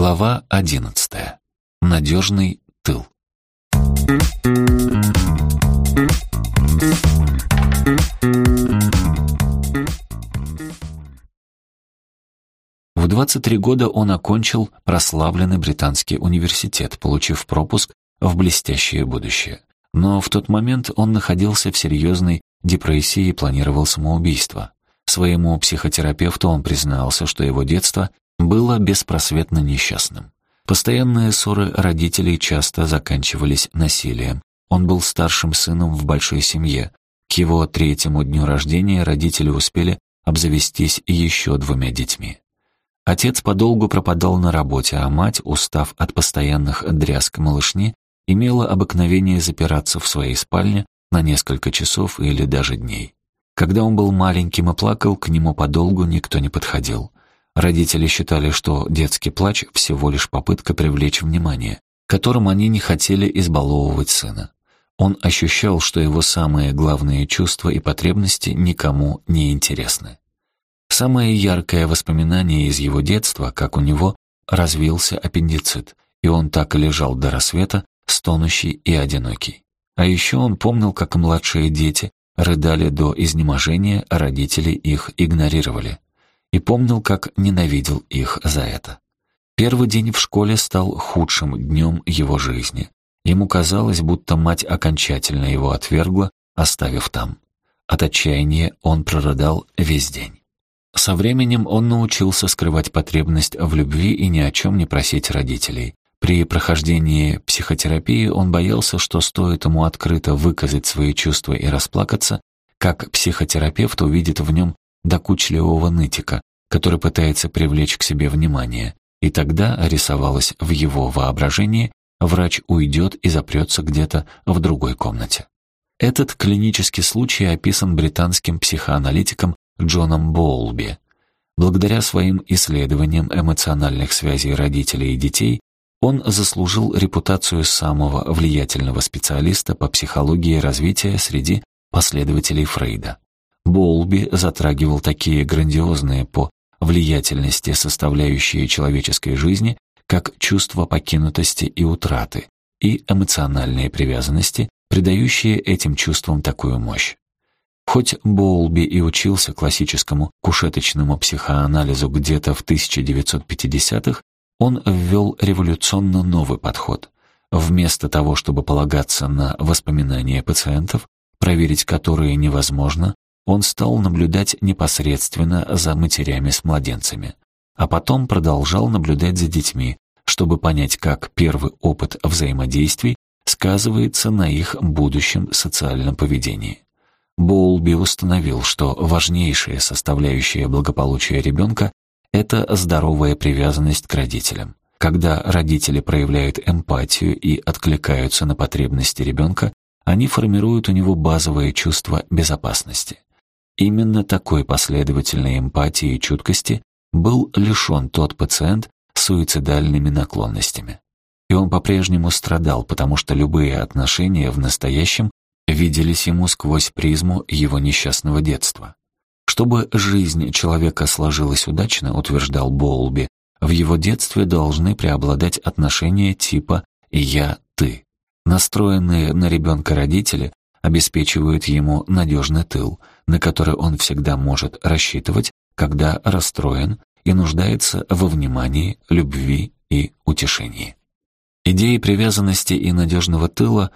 Глава одиннадцатая. Надежный тыл. В 23 года он окончил прославленный британский университет, получив пропуск в блестящее будущее. Но в тот момент он находился в серьезной депрессии и планировал самоубийство. Своему психотерапевту он признался, что его детство было беспросветно несчастным. Постоянные ссоры родителей часто заканчивались насилием. Он был старшим сыном в большой семье. К его третьему дню рождения родители успели обзавестись еще двумя детьми. Отец подолгу пропадал на работе, а мать, устав от постоянных дрязг малышни, имела обыкновение запираться в своей спальне на несколько часов или даже дней. Когда он был маленьким и плакал, к нему подолгу никто не подходил. Родители считали, что детский плач всего лишь попытка привлечь внимание, которым они не хотели избаловывать сына. Он ощущал, что его самые главные чувства и потребности никому не интересны. Самое яркое воспоминание из его детства, как у него развился аппендицит, и он так и лежал до рассвета, стонущий и одинокий. А еще он помнил, как младшие дети рыдали до изнеможения, а родители их игнорировали и помнил, как ненавидел их за это. Первый день в школе стал худшим днем его жизни. Ему казалось, будто мать окончательно его отвергла, оставив там. От отчаяния он прорыдал весь день. Со временем он научился скрывать потребность в любви и ни о чем не просить родителей. При прохождении психотерапии он боялся, что стоит ему открыто выказать свои чувства и расплакаться, как психотерапевт увидит в нем докучливого нытика, который пытается привлечь к себе внимание, и тогда рисовалось в его воображении, врач уйдет и запрется где-то в другой комнате. Этот клинический случай описан британским психоаналитиком Джоном Боулби. Благодаря своим исследованиям эмоциональных связей родителей и детей, он заслужил репутацию самого влиятельного специалиста по психологии развития среди последователей Фрейда. Боулби затрагивал такие грандиозные по влиятельности составляющие человеческой жизни, как чувство покинутости и утраты, и эмоциональные привязанности, придающие этим чувствам такую мощь. Хоть Боулби и учился классическому кушеточному психоанализу где-то в 1950-х, он ввел революционно новый подход. Вместо того, чтобы полагаться на воспоминания пациентов, проверить которые невозможно, он стал наблюдать непосредственно за матерями с младенцами, а потом продолжал наблюдать за детьми, чтобы понять, как первый опыт взаимодействий сказывается на их будущем социальном поведении. Боулби установил, что важнейшая составляющая благополучия ребенка – это здоровая привязанность к родителям. Когда родители проявляют эмпатию и откликаются на потребности ребенка, они формируют у него базовое чувство безопасности. Именно такой последовательной эмпатии и чуткости был лишен тот пациент с суицидальными наклонностями. И он по-прежнему страдал, потому что любые отношения в настоящем виделись ему сквозь призму его несчастного детства. Чтобы жизнь человека сложилась удачно, утверждал Боулби, в его детстве должны преобладать отношения типа «я-ты». Настроенные на ребенка родители обеспечивают ему надежный тыл, на который он всегда может рассчитывать, когда расстроен и нуждается во внимании, любви и утешении. Идеи привязанности и надежного тыла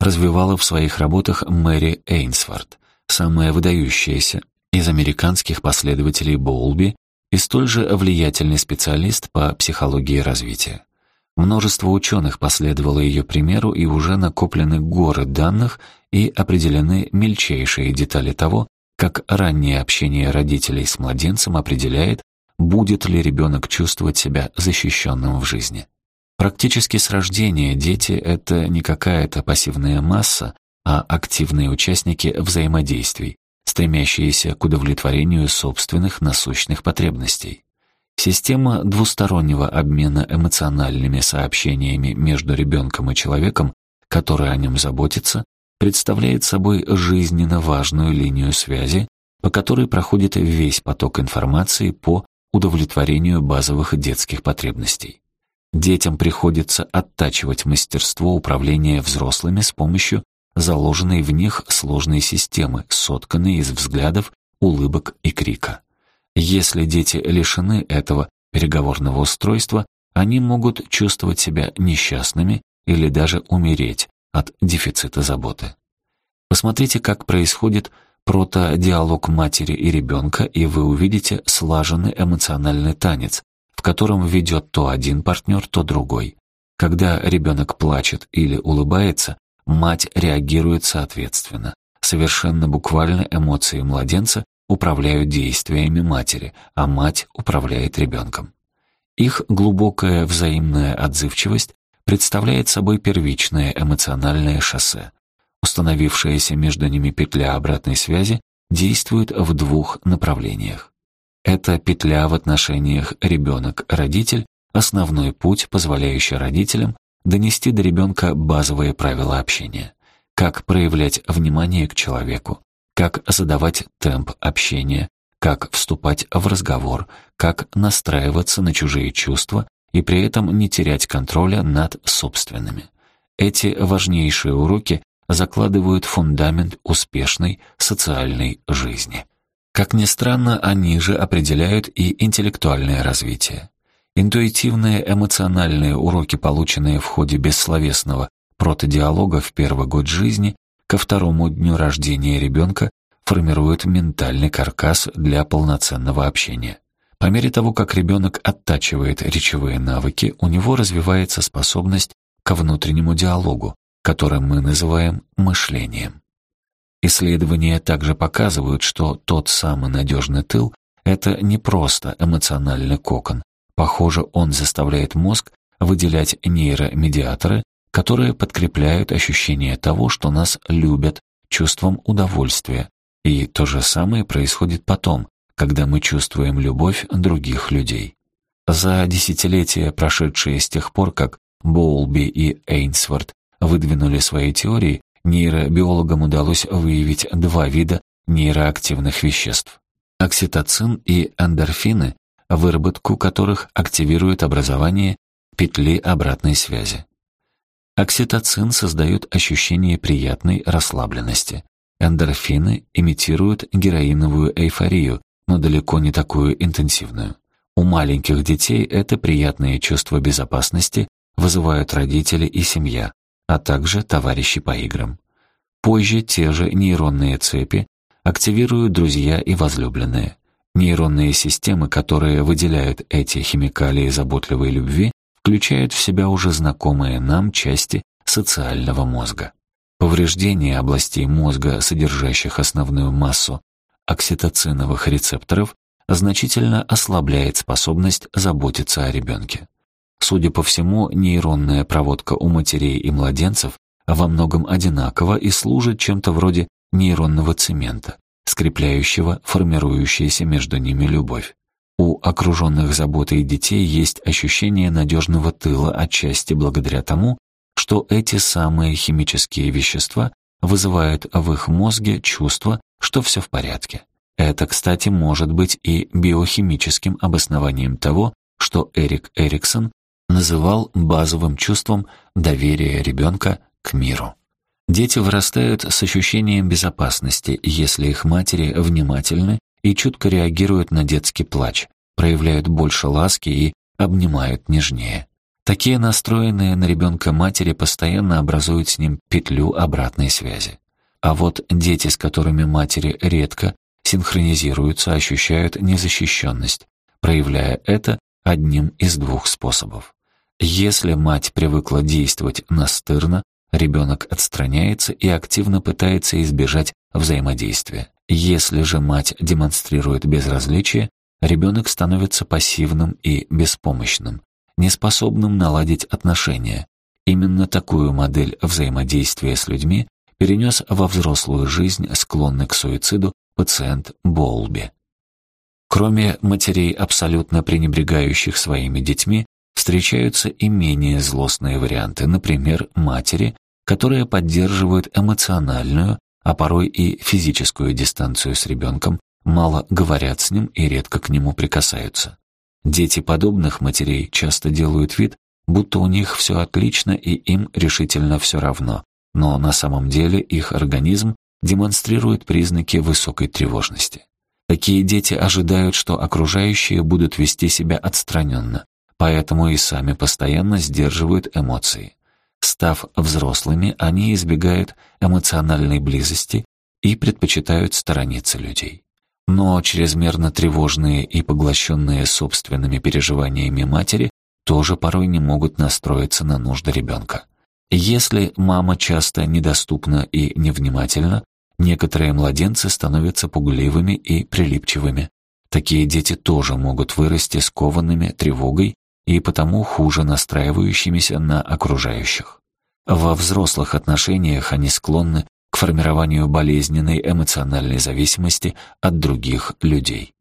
развивала в своих работах Мэри Эйнсворт, самая выдающаяся из американских последователей Боулби и столь же влиятельный специалист по психологии развития. Множество ученых последовало ее примеру и уже накоплены горы данных и определены мельчайшие детали того, как раннее общение родителей с младенцем определяет, будет ли ребенок чувствовать себя защищенным в жизни. Практически с рождения дети — это не какая-то пассивная масса, а активные участники взаимодействий, стремящиеся к удовлетворению собственных насущных потребностей. Система двустороннего обмена эмоциональными сообщениями между ребенком и человеком, который о нем заботится, представляет собой жизненно важную линию связи, по которой проходит весь поток информации по удовлетворению базовых детских потребностей. Детям приходится оттачивать мастерство управления взрослыми с помощью заложенной в них сложной системы, сотканной из взглядов, улыбок и крика. Если дети лишены этого переговорного устройства, они могут чувствовать себя несчастными или даже умереть от дефицита заботы. Посмотрите, как происходит протодиалог матери и ребенка, и вы увидите слаженный эмоциональный танец, в котором ведет то один партнер, то другой. Когда ребенок плачет или улыбается, мать реагирует соответственно. Совершенно буквально эмоции младенца управляют действиями матери, а мать управляет ребенком. Их глубокая взаимная отзывчивость представляет собой первичное эмоциональное шоссе. Установившаяся между ними петля обратной связи действует в двух направлениях. Это петля в отношениях ребенок-родитель, основной путь, позволяющий родителям донести до ребенка базовые правила общения. Как проявлять внимание к человеку, как задавать темп общения, как вступать в разговор, как настраиваться на чужие чувства и при этом не терять контроля над собственными. Эти важнейшие уроки закладывают фундамент успешной социальной жизни. Как ни странно, они же определяют и интеллектуальное развитие. Интуитивные эмоциональные уроки, полученные в ходе бессловесного протодиалога в первый год жизни, ко второму дню рождения ребенка формируют ментальный каркас для полноценного общения. По мере того, как ребенок оттачивает речевые навыки, у него развивается способность к внутреннему диалогу, который мы называем мышлением. Исследования также показывают, что тот самый надежный тыл — это не просто эмоциональный кокон. Похоже, он заставляет мозг выделять нейромедиаторы, которые подкрепляют ощущение того, что нас любят, чувством удовольствия. И то же самое происходит потом, когда мы чувствуем любовь других людей. За десятилетия, прошедшие с тех пор, как Боулби и Эйнсворт выдвинули свои теории, нейробиологам удалось выявить два вида нейроактивных веществ – окситоцин и эндорфины, выработку которых активирует образование петли обратной связи. Окситоцин создает ощущение приятной расслабленности. Эндорфины имитируют героиновую эйфорию, но далеко не такую интенсивную. У маленьких детей это приятное чувство безопасности вызывают родители и семья, а также товарищи по играм. Позже те же нейронные цепи активируют друзья и возлюбленные. Нейронные системы, которые выделяют эти химикалии заботливой любви, включают в себя уже знакомые нам части социального мозга. Повреждение областей мозга, содержащих основную массу окситоциновых рецепторов, значительно ослабляет способность заботиться о ребенке. Судя по всему, нейронная проводка у матерей и младенцев во многом одинакова и служит чем-то вроде нейронного цемента, скрепляющего формирующуюся между ними любовь. У окруженных заботой детей есть ощущение надежного тыла отчасти благодаря тому, что эти самые химические вещества вызывают в их мозге чувство, что все в порядке. Это, кстати, может быть и биохимическим обоснованием того, что Эрик Эриксон называл базовым чувством доверия ребенка к миру. Дети вырастают с ощущением безопасности, если их матери внимательны и чутко реагируют на детский плач, проявляют больше ласки и обнимают нежнее. Такие настроенные на ребенка матери постоянно образуют с ним петлю обратной связи. А вот дети, с которыми матери редко синхронизируются, ощущают незащищенность, проявляя это одним из двух способов. Если мать привыкла действовать настырно, ребенок отстраняется и активно пытается избежать взаимодействия. Если же мать демонстрирует безразличие, ребенок становится пассивным и беспомощным, неспособным наладить отношения. Именно такую модель взаимодействия с людьми перенес во взрослую жизнь склонный к суициду пациент Болби. Кроме матерей, абсолютно пренебрегающих своими детьми, Встречаются и менее злостные варианты, например, матери, которые поддерживают эмоциональную, а порой и физическую дистанцию с ребенком, мало говорят с ним и редко к нему прикасаются. Дети подобных матерей часто делают вид, будто у них все отлично и им решительно все равно, но на самом деле их организм демонстрирует признаки высокой тревожности. Такие дети ожидают, что окружающие будут вести себя отстраненно, поэтому и сами постоянно сдерживают эмоции. Став взрослыми, они избегают эмоциональной близости и предпочитают сторониться людей. Но чрезмерно тревожные и поглощенные собственными переживаниями матери тоже порой не могут настроиться на нужды ребенка. Если мама часто недоступна и невнимательна, некоторые младенцы становятся пугливыми и прилипчивыми. Такие дети тоже могут вырасти скованными тревогой и потому хуже настраивающимися на окружающих. Во взрослых отношениях они склонны к формированию болезненной эмоциональной зависимости от других людей.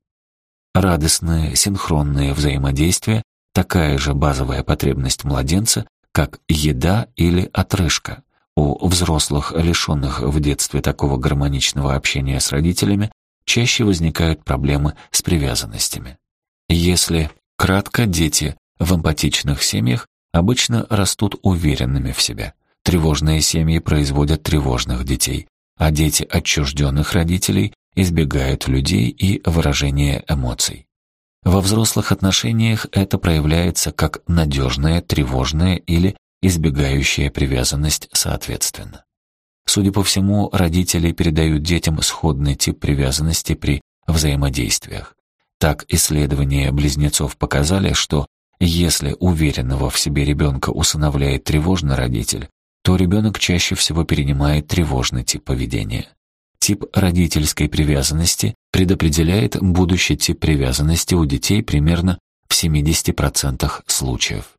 Радостное, синхронное взаимодействие – такая же базовая потребность младенца, как еда или отрыжка. У взрослых, лишенных в детстве такого гармоничного общения с родителями, чаще возникают проблемы с привязанностями. Если кратко, дети в эмпатичных семьях обычно растут уверенными в себе. Тревожные семьи производят тревожных детей, а дети отчужденных родителей избегают людей и выражения эмоций. Во взрослых отношениях это проявляется как надежная, тревожная или избегающая привязанность соответственно. Судя по всему, родители передают детям сходный тип привязанности при взаимодействиях. Так исследования близнецов показали, что если уверенного в себе ребенка усыновляет тревожный родитель, то ребенок чаще всего перенимает тревожный тип поведения. Тип родительской привязанности предопределяет будущий тип привязанности у детей примерно в 70% случаев.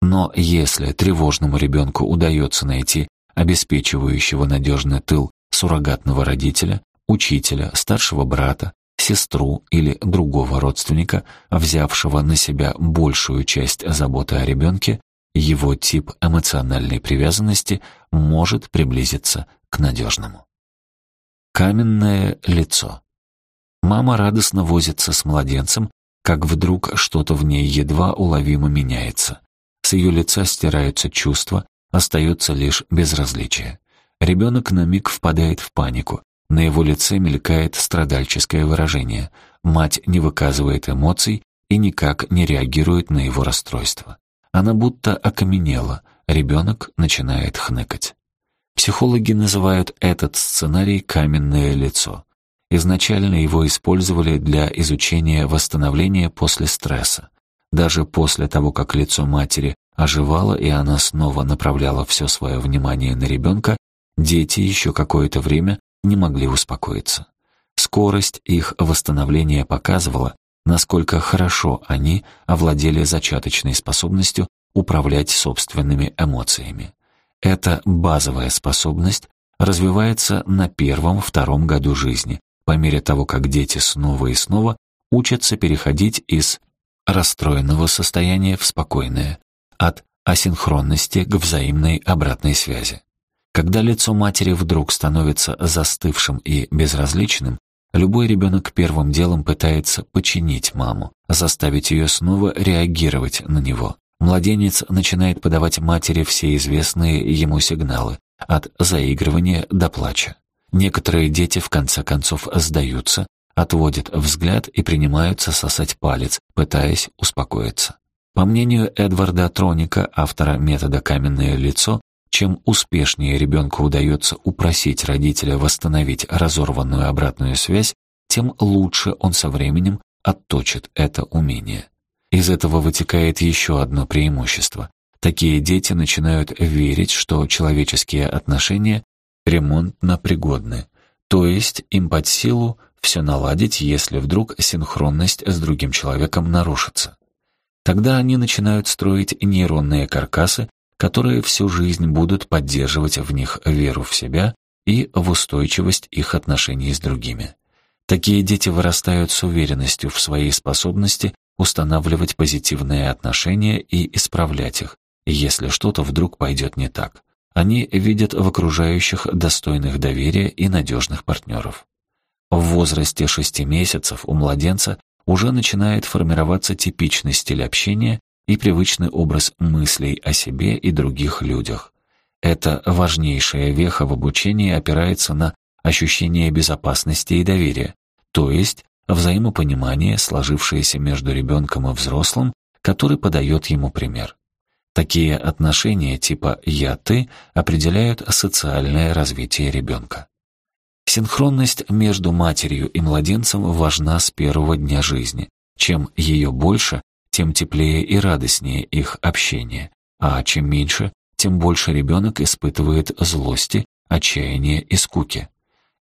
Но если тревожному ребенку удается найти обеспечивающего надежный тыл суррогатного родителя, учителя, старшего брата, сестру или другого родственника, взявшего на себя большую часть заботы о ребенке, его тип эмоциональной привязанности может приблизиться к надежному. Каменное лицо. Мама радостно возится с младенцем, как вдруг что-то в ней едва уловимо меняется. С ее лица стираются чувства, остается лишь безразличие. Ребенок на миг впадает в панику, на его лице мелькает страдальческое выражение. Мать не выказывает эмоций и никак не реагирует на его расстройство. Она будто окаменела, ребенок начинает хныкать. Психологи называют этот сценарий «каменное лицо». Изначально его использовали для изучения восстановления после стресса. Даже после того, как лицо матери оживало и она снова направляла все свое внимание на ребенка, дети еще какое-то время не могли успокоиться. Скорость их восстановления показывала, насколько хорошо они овладели зачаточной способностью управлять собственными эмоциями. Эта базовая способность развивается на первом-втором году жизни, по мере того, как дети снова и снова учатся переходить из расстроенного состояния в спокойное, от асинхронности к взаимной обратной связи. Когда лицо матери вдруг становится застывшим и безразличным, любой ребенок первым делом пытается починить маму, заставить ее снова реагировать на него. Младенец начинает подавать матери все известные ему сигналы, от заигрывания до плача. Некоторые дети в конце концов сдаются, отводят взгляд и принимаются сосать палец, пытаясь успокоиться. По мнению Эдварда Троника, автора метода «каменное лицо», чем успешнее ребенку удается упросить родителя восстановить разорванную обратную связь, тем лучше он со временем отточит это умение. Из этого вытекает еще одно преимущество. Такие дети начинают верить, что человеческие отношения ремонтно пригодны, то есть им под силу все наладить, если вдруг синхронность с другим человеком нарушится. Тогда они начинают строить нейронные каркасы, которые всю жизнь будут поддерживать в них веру в себя и в устойчивость их отношений с другими. Такие дети вырастают с уверенностью в своей способности устанавливать позитивные отношения и исправлять их, если что-то вдруг пойдет не так. Они видят в окружающих достойных доверия и надежных партнеров. В возрасте шести месяцев у младенца уже начинает формироваться типичный стиль общения и привычный образ мыслей о себе и других людях. Эта важнейшая веха в обучении опирается на ощущение безопасности и доверия, то есть взаимопонимание, сложившееся между ребенком и взрослым, который подает ему пример. Такие отношения типа «я-ты» определяют социальное развитие ребенка. Синхронность между матерью и младенцем важна с первого дня жизни. Чем ее больше, тем теплее и радостнее их общение, а чем меньше, тем больше ребенок испытывает злости, отчаяния и скуки.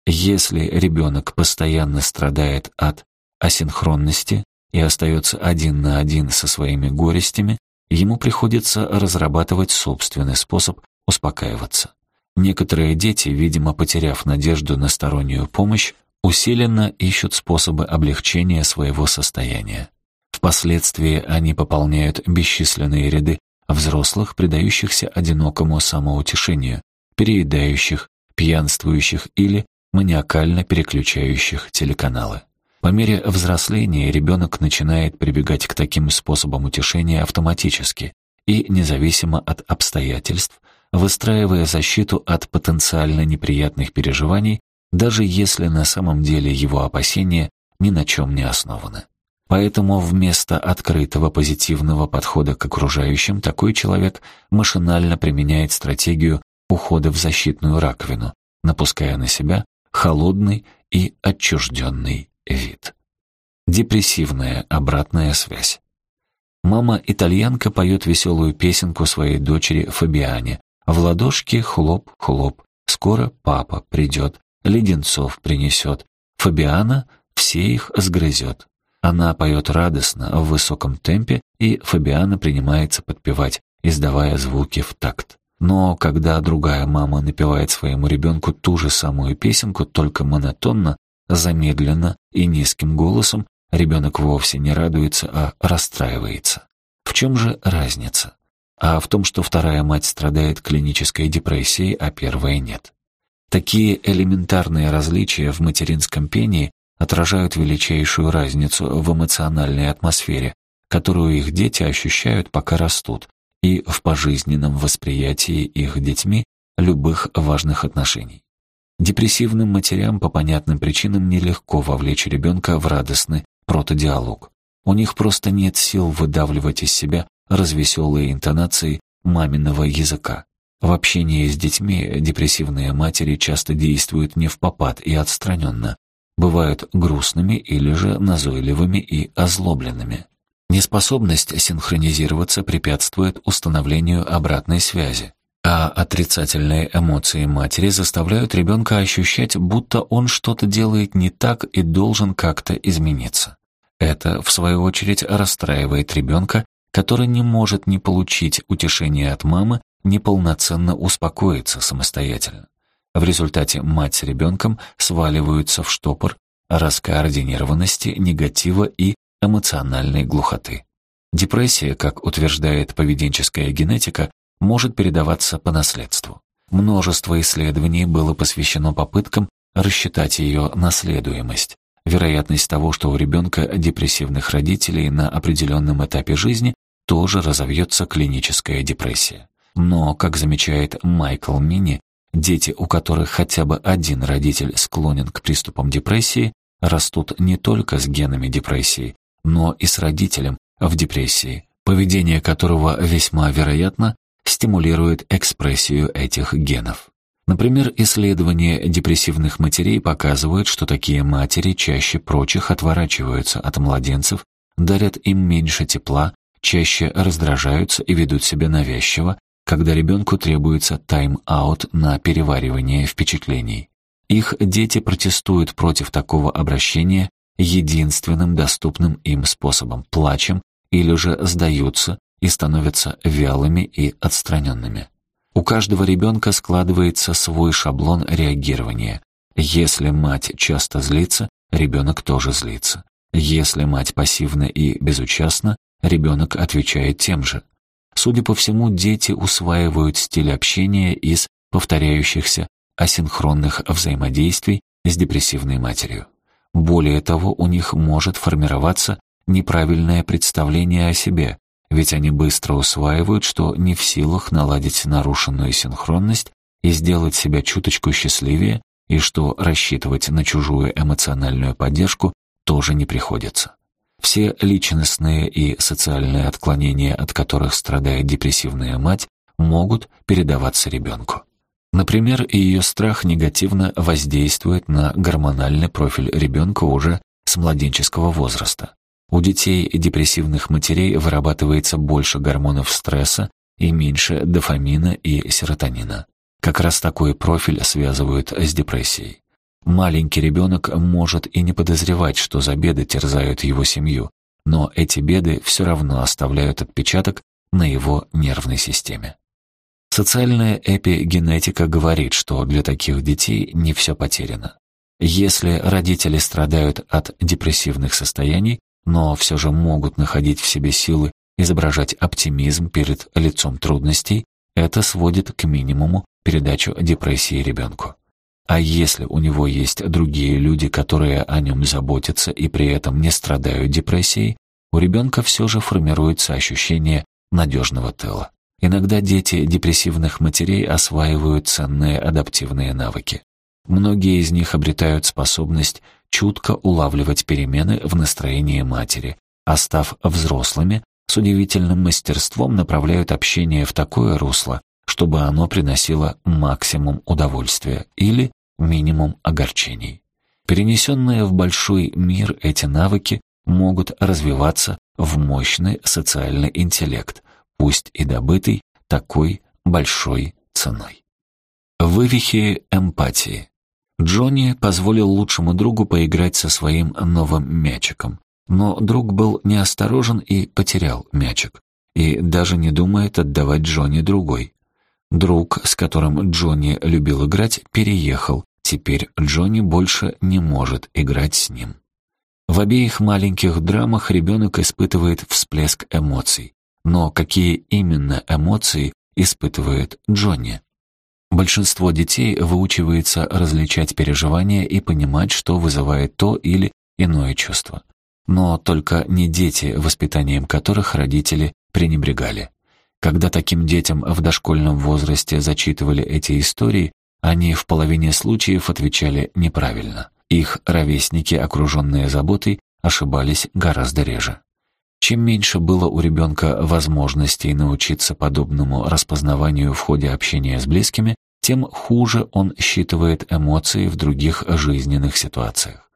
Если ребенок постоянно страдает от асинхронности и остается один на один со своими горестями, ему приходится разрабатывать собственный способ успокаиваться. Некоторые дети, видимо, потеряв надежду на стороннюю помощь, усиленно ищут способы облегчения своего состояния. Впоследствии они пополняют бесчисленные ряды взрослых, предающихся одинокому самоутешению, переедающих, пьянствующих или маниакально переключающих телеканалы. По мере взросления ребенок начинает прибегать к таким способам утешения автоматически и независимо от обстоятельств, выстраивая защиту от потенциально неприятных переживаний, даже если на самом деле его опасения ни на чем не основаны. Поэтому вместо открытого позитивного подхода к окружающим такой человек машинально применяет стратегию ухода в защитную раковину, напуская на себя холодный и отчужденный вид. Депрессивная обратная связь. Мама-итальянка поет веселую песенку своей дочери Фабиане. В ладошке хлоп-хлоп. Скоро папа придет, леденцов принесет. Фабиана все их сгрызет. Она поет радостно, в высоком темпе, и Фабиана принимается подпевать, издавая звуки в такт. Но когда другая мама напевает своему ребенку ту же самую песенку, только монотонно, замедленно и низким голосом, ребенок вовсе не радуется, а расстраивается. В чем же разница? А в том, что вторая мать страдает клинической депрессией, а первая нет. Такие элементарные различия в материнском пении отражают величайшую разницу в эмоциональной атмосфере, которую их дети ощущают, пока растут, и в пожизненном восприятии их детьми любых важных отношений. Депрессивным матерям по понятным причинам нелегко вовлечь ребенка в радостный протодиалог. У них просто нет сил выдавливать из себя развеселые интонации маминого языка. В общении с детьми депрессивные матери часто действуют не в попад и отстраненно, бывают грустными или же назойливыми и озлобленными. Неспособность синхронизироваться препятствует установлению обратной связи, а отрицательные эмоции матери заставляют ребенка ощущать, будто он что-то делает не так и должен как-то измениться. Это, в свою очередь, расстраивает ребенка, который не может ни получить утешение от мамы, ни полноценно успокоиться самостоятельно. В результате мать с ребенком сваливаются в штопор раскоординированности, негатива и эмоциональной глухоты. Депрессия, как утверждает поведенческая генетика, может передаваться по наследству. Множество исследований было посвящено попыткам рассчитать ее наследуемость. Вероятность того, что у ребенка депрессивных родителей на определенном этапе жизни тоже разовьется клиническая депрессия. Но, как замечает Майкл Мини, дети, у которых хотя бы один родитель склонен к приступам депрессии, растут не только с генами депрессии, но и с родителем в депрессии, поведение которого весьма вероятно стимулирует экспрессию этих генов. Например, исследования депрессивных матерей показывают, что такие матери чаще прочих отворачиваются от младенцев, дарят им меньше тепла, чаще раздражаются и ведут себя навязчиво, когда ребенку требуется тайм-аут на переваривание впечатлений. Их дети протестуют против такого обращения единственным доступным им способом, плачем или же сдаются и становятся вялыми и отстраненными. У каждого ребенка складывается свой шаблон реагирования. Если мать часто злится, ребенок тоже злится. Если мать пассивна и безучастна, ребенок отвечает тем же. Судя по всему, дети усваивают стиль общения из повторяющихся асинхронных взаимодействий с депрессивной матерью. Более того, у них может формироваться неправильное представление о себе, ведь они быстро усваивают, что не в силах наладить нарушенную синхронность и сделать себя чуточку счастливее, и что рассчитывать на чужую эмоциональную поддержку тоже не приходится. Все личностные и социальные отклонения, от которых страдает депрессивная мать, могут передаваться ребенку. Например, ее страх негативно воздействует на гормональный профиль ребенка уже с младенческого возраста. У детей депрессивных матерей вырабатывается больше гормонов стресса и меньше дофамина и серотонина. Как раз такой профиль связывают с депрессией. Маленький ребенок может и не подозревать, что за беды терзают его семью, но эти беды все равно оставляют отпечаток на его нервной системе. Социальная эпигенетика говорит, что для таких детей не все потеряно. Если родители страдают от депрессивных состояний, но все же могут находить в себе силы изображать оптимизм перед лицом трудностей, это сводит к минимуму передачу депрессии ребенку. А если у него есть другие люди, которые о нем заботятся и при этом не страдают депрессией, у ребенка все же формируется ощущение надежного тыла. Иногда дети депрессивных матерей осваивают ценные адаптивные навыки. Многие из них обретают способность чутко улавливать перемены в настроении матери, а став взрослыми, с удивительным мастерством направляют общение в такое русло, чтобы оно приносило максимум удовольствия или минимум огорчений. Перенесенные в большой мир эти навыки могут развиваться в мощный социальный интеллект, пусть и добытый такой большой ценой. Вывихи эмпатии. Джонни позволил лучшему другу поиграть со своим новым мячиком, но друг был неосторожен и потерял мячик, и даже не думает отдавать Джонни другой. Друг, с которым Джонни любил играть, переехал, теперь Джонни больше не может играть с ним. В обеих маленьких драмах ребенок испытывает всплеск эмоций, но какие именно эмоции испытывает Джонни? Большинство детей выучивается различать переживания и понимать, что вызывает то или иное чувство. Но только не дети, воспитанием которых родители пренебрегали. Когда таким детям в дошкольном возрасте зачитывали эти истории, они в половине случаев отвечали неправильно. Их ровесники, окруженные заботой, ошибались гораздо реже. Чем меньше было у ребенка возможностей научиться подобному распознаванию в ходе общения с близкими, тем хуже он считывает эмоции в других жизненных ситуациях.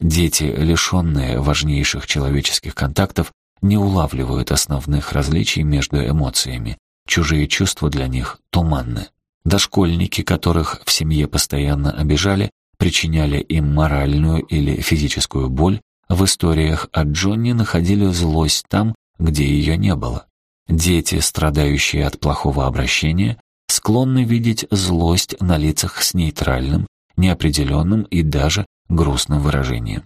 Дети, лишенные важнейших человеческих контактов, не улавливают основных различий между эмоциями. Чужие чувства для них туманны. Дошкольники, которых в семье постоянно обижали, причиняли им моральную или физическую боль, в историях о Джонни находили злость там, где ее не было. Дети, страдающие от плохого обращения, склонны видеть злость на лицах с нейтральным, неопределенным и даже грустным выражением.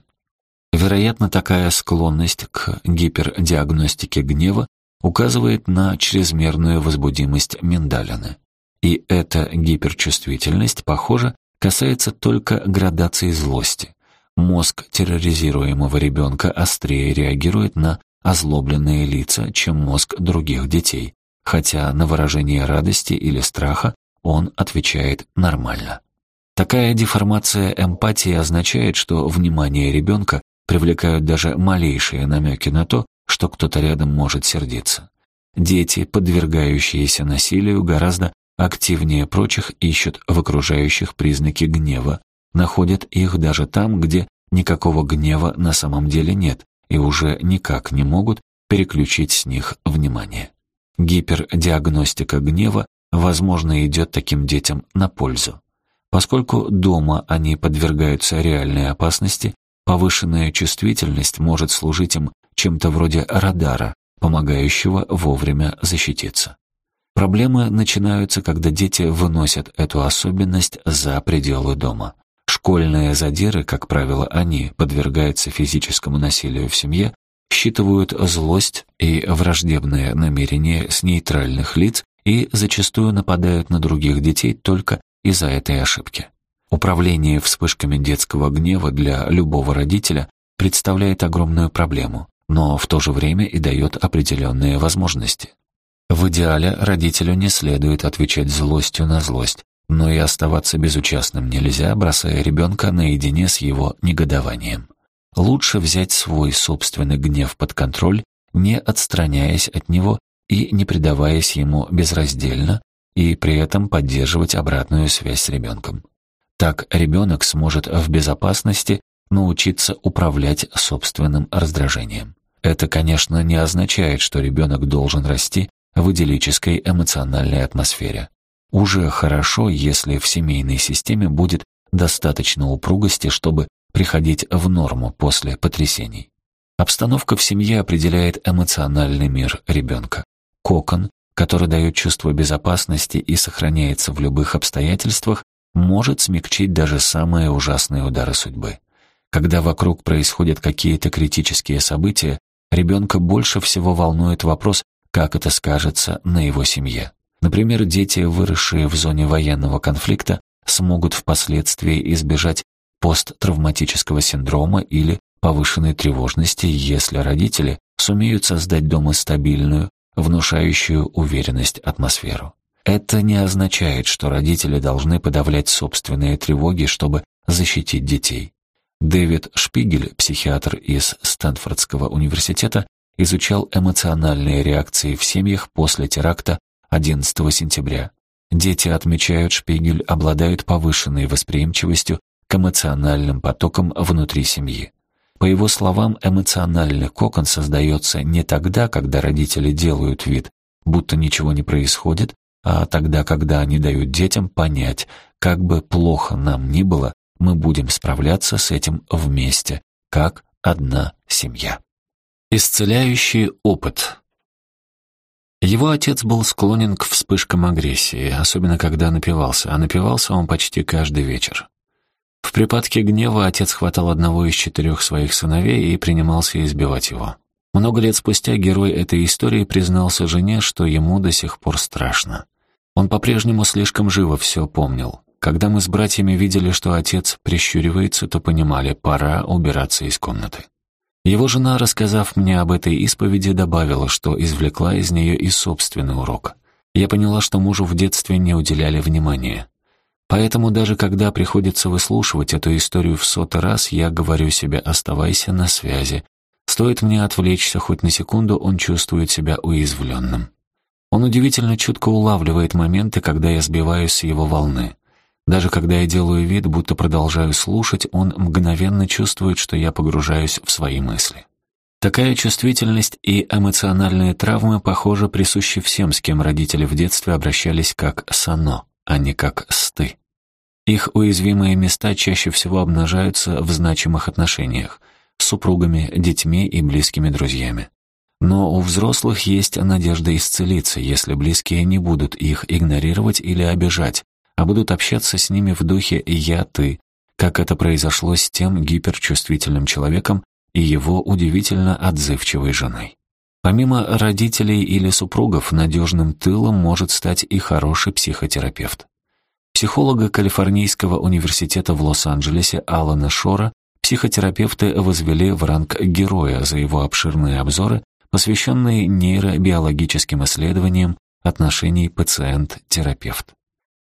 Вероятно, такая склонность к гипердиагностике гнева указывает на чрезмерную возбудимость миндалины. И эта гиперчувствительность, похоже, касается только градации злости. Мозг терроризируемого ребенка острее реагирует на озлобленные лица, чем мозг других детей, хотя на выражение радости или страха он отвечает нормально. Такая деформация эмпатии означает, что внимание ребенка привлекают даже малейшие намеки на то, что кто-то рядом может сердиться. Дети, подвергающиеся насилию, гораздо активнее прочих ищут в окружающих признаки гнева, находят их даже там, где никакого гнева на самом деле нет, и уже никак не могут переключить с них внимание. Гипердиагностика гнева, возможно, идет таким детям на пользу. Поскольку дома они подвергаются реальной опасности, повышенная чувствительность может служить им чем-то вроде радара, помогающего вовремя защититься. Проблемы начинаются, когда дети выносят эту особенность за пределы дома. Школьные задиры, как правило, они подвергаются физическому насилию в семье, считывают злость и враждебные намерения с нейтральных лиц и зачастую нападают на других детей только из-за этой ошибки. Управление вспышками детского гнева для любого родителя представляет огромную проблему, но в то же время и дает определенные возможности. В идеале родителю не следует отвечать злостью на злость, но и оставаться безучастным нельзя, бросая ребенка наедине с его негодованием. Лучше взять свой собственный гнев под контроль, не отстраняясь от него и не предаваясь ему безраздельно, и при этом поддерживать обратную связь с ребенком. Так ребенок сможет в безопасности научиться управлять собственным раздражением. Это, конечно, не означает, что ребенок должен расти в идиллической эмоциональной атмосфере. Уже хорошо, если в семейной системе будет достаточно упругости, чтобы приходить в норму после потрясений. Обстановка в семье определяет эмоциональный мир ребенка. Кокон, который дает чувство безопасности и сохраняется в любых обстоятельствах, может смягчить даже самые ужасные удары судьбы. Когда вокруг происходят какие-то критические события, ребенка больше всего волнует вопрос, как это скажется на его семье. Например, дети, выросшие в зоне военного конфликта, смогут впоследствии избежать посттравматического синдрома или повышенной тревожности, если родители сумеют создать дома стабильную, внушающую уверенность атмосферу. Это не означает, что родители должны подавлять собственные тревоги, чтобы защитить детей. Дэвид Шпигель, психиатр из Стэнфордского университета, изучал эмоциональные реакции в семьях после теракта 11 сентября. Дети, отмечают Шпигель, обладают повышенной восприимчивостью к эмоциональным потокам внутри семьи. По его словам, эмоциональный кокон создается не тогда, когда родители делают вид, будто ничего не происходит, а тогда, когда они дают детям понять, как бы плохо нам ни было, мы будем справляться с этим вместе, как одна семья. Исцеляющий опыт. Его отец был склонен к вспышкам агрессии, особенно когда напивался, а напивался он почти каждый вечер. В припадке гнева отец хватал одного из четырех своих сыновей и принимался избивать его. Много лет спустя герой этой истории признался жене, что ему до сих пор страшно. Он по-прежнему слишком живо все помнил. Когда мы с братьями видели, что отец прищуривается, то понимали, пора убираться из комнаты. Его жена, рассказав мне об этой исповеди, добавила, что извлекла из нее и собственный урок. Я поняла, что мужу в детстве не уделяли внимания. Поэтому даже когда приходится выслушивать эту историю в сотый раз, я говорю себе «оставайся на связи». Стоит мне отвлечься хоть на секунду, он чувствует себя уязвленным. Он удивительно чутко улавливает моменты, когда я сбиваюсь с его волны. Даже когда я делаю вид, будто продолжаю слушать, он мгновенно чувствует, что я погружаюсь в свои мысли. Такая чувствительность и эмоциональные травмы, похоже, присущи всем, с кем родители в детстве обращались как «сано» а не как «сты». Их уязвимые места чаще всего обнажаются в значимых отношениях с супругами, детьми и близкими друзьями. Но у взрослых есть надежда исцелиться, если близкие не будут их игнорировать или обижать, а будут общаться с ними в духе «я-ты», как это произошло с тем гиперчувствительным человеком и его удивительно отзывчивой женой. Помимо родителей или супругов, надежным тылом может стать и хороший психотерапевт. Психолога Калифорнийского университета в Лос-Анджелесе Алана Шора психотерапевты возвели в ранг героя за его обширные обзоры, посвященные нейробиологическим исследованиям отношений пациент-терапевт.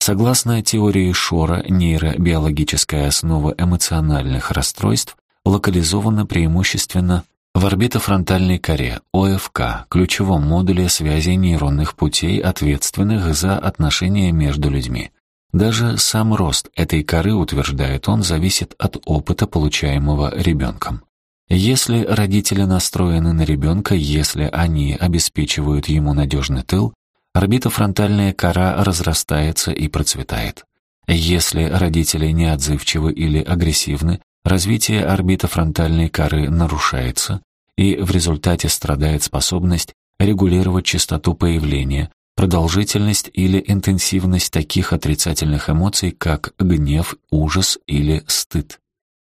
Согласно теории Шора, нейробиологическая основа эмоциональных расстройств локализована преимущественно в орбитофронтальной коре, ОФК, ключевом модуле связи нейронных путей, ответственных за отношения между людьми. Даже сам рост этой коры, утверждает он, зависит от опыта, получаемого ребенком. Если родители настроены на ребенка, если они обеспечивают ему надежный тыл, орбитофронтальная кора разрастается и процветает. Если родители неотзывчивы или агрессивны, развитие орбитофронтальной коры нарушается, и в результате страдает способность регулировать частоту появления, продолжительность или интенсивность таких отрицательных эмоций, как гнев, ужас или стыд.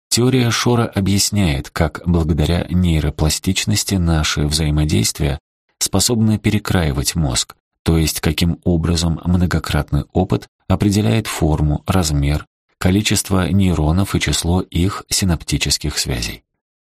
Теория Шора объясняет, как благодаря нейропластичности наши взаимодействия способны перекраивать мозг, то есть каким образом многократный опыт определяет форму, размер, количество нейронов и число их синаптических связей.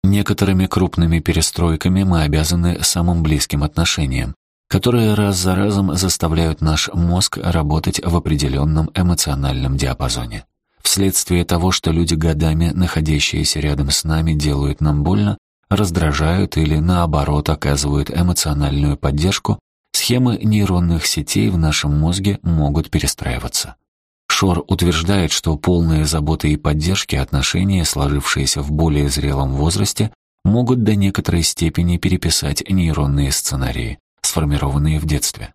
Некоторыми крупными перестройками мы обязаны самым близким отношениям, которые раз за разом заставляют наш мозг работать в определенном эмоциональном диапазоне. Вследствие того, что люди годами, находящиеся рядом с нами, делают нам больно, раздражают или, наоборот, оказывают эмоциональную поддержку, схемы нейронных сетей в нашем мозге могут перестраиваться. Шор утверждает, что полные заботы и поддержки отношения, сложившиеся в более зрелом возрасте, могут до некоторой степени переписать нейронные сценарии, сформированные в детстве.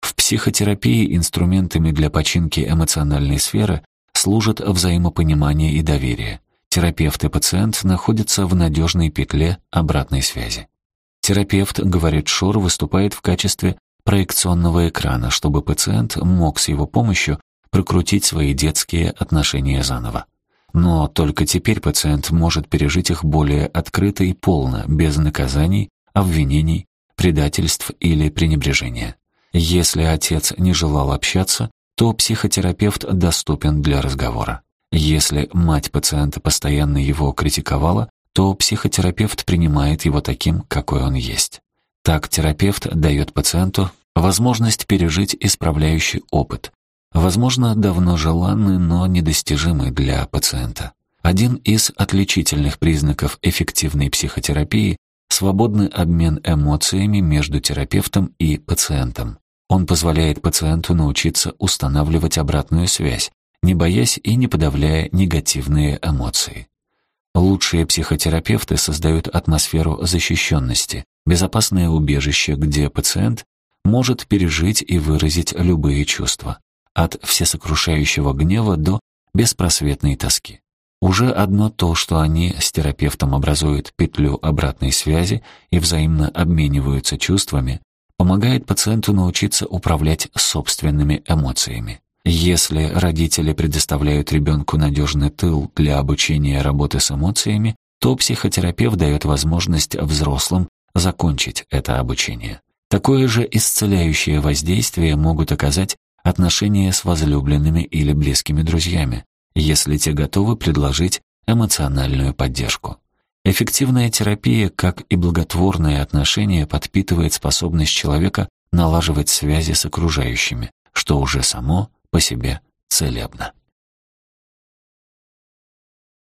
В психотерапии инструментами для починки эмоциональной сферы служат взаимопонимание и доверие. Терапевт и пациент находятся в надежной петле обратной связи. Терапевт, говорит Шор, выступает в качестве проекционного экрана, чтобы пациент мог с его помощью прокрутить свои детские отношения заново. Но только теперь пациент может пережить их более открыто и полно, без наказаний, обвинений, предательств или пренебрежения. Если отец не желал общаться, то психотерапевт доступен для разговора. Если мать пациента постоянно его критиковала, то психотерапевт принимает его таким, какой он есть. Так терапевт дает пациенту возможность пережить исправляющий опыт, возможно, давно желанный, но недостижимый для пациента. Один из отличительных признаков эффективной психотерапии – свободный обмен эмоциями между терапевтом и пациентом. Он позволяет пациенту научиться устанавливать обратную связь, не боясь и не подавляя негативные эмоции. Лучшие психотерапевты создают атмосферу защищенности, безопасное убежище, где пациент может пережить и выразить любые чувства, от всесокрушающего гнева до беспросветной тоски. Уже одно то, что они с терапевтом образуют петлю обратной связи и взаимно обмениваются чувствами, помогает пациенту научиться управлять собственными эмоциями. Если родители предоставляют ребенку надежный тыл для обучения работы с эмоциями, то психотерапевт дает возможность взрослым закончить это обучение. Такое же исцеляющее воздействие могут оказать отношения с возлюбленными или близкими друзьями, если те готовы предложить эмоциональную поддержку. Эффективная терапия, как и благотворное отношение, подпитывает способность человека налаживать связи с окружающими, что уже само по себе целебно.